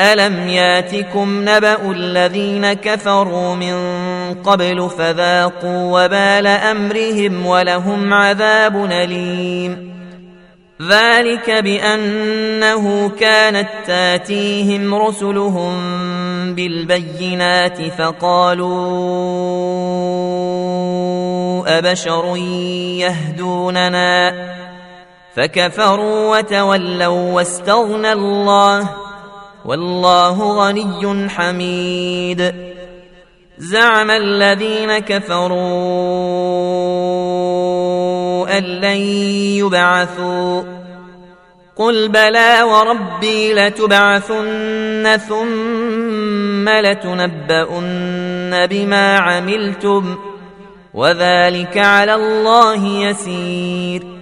الم ياتكم نبا الذين كفروا من قبل فذاقوا وبال امرهم ولهم عذاب اليم ذلك بانه كانت تاتيهم رسلهم بالبينات فقالوا ابشر يهدوننا فكفروا وتولوا واستغنى الله والله غني حميد. زعم الذين كفروا أن لن يبعثوا. قل بلى وربي لتبعثن ثم لتنبؤن بما عملتم. وذلك على الله يسير.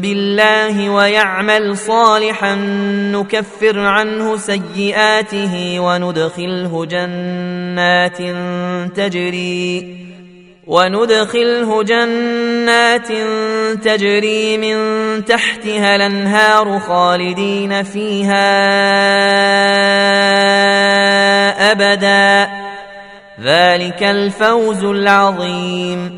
بالله ويعمل صالحا نكفر عنه سيئاته وندخله جنات تجري وندخله جنات تجري من تحتها الأنهار خالدين فيها أبدا. ذلك الفوز العظيم.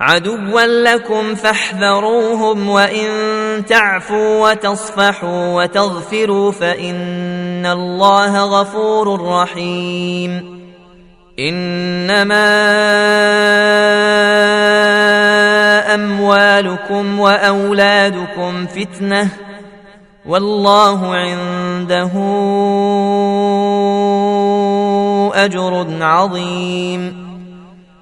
عدوا لكم فاحذروهم وإن تعفوا وتصفحوا وتغفروا فإن الله غفور رحيم. إنما أموالكم وأولادكم فتنة والله عنده أجر عظيم.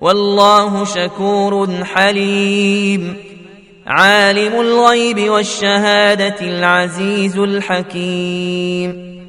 والله شكور حليم. عالم الغيب والشهادة العزيز الحكيم.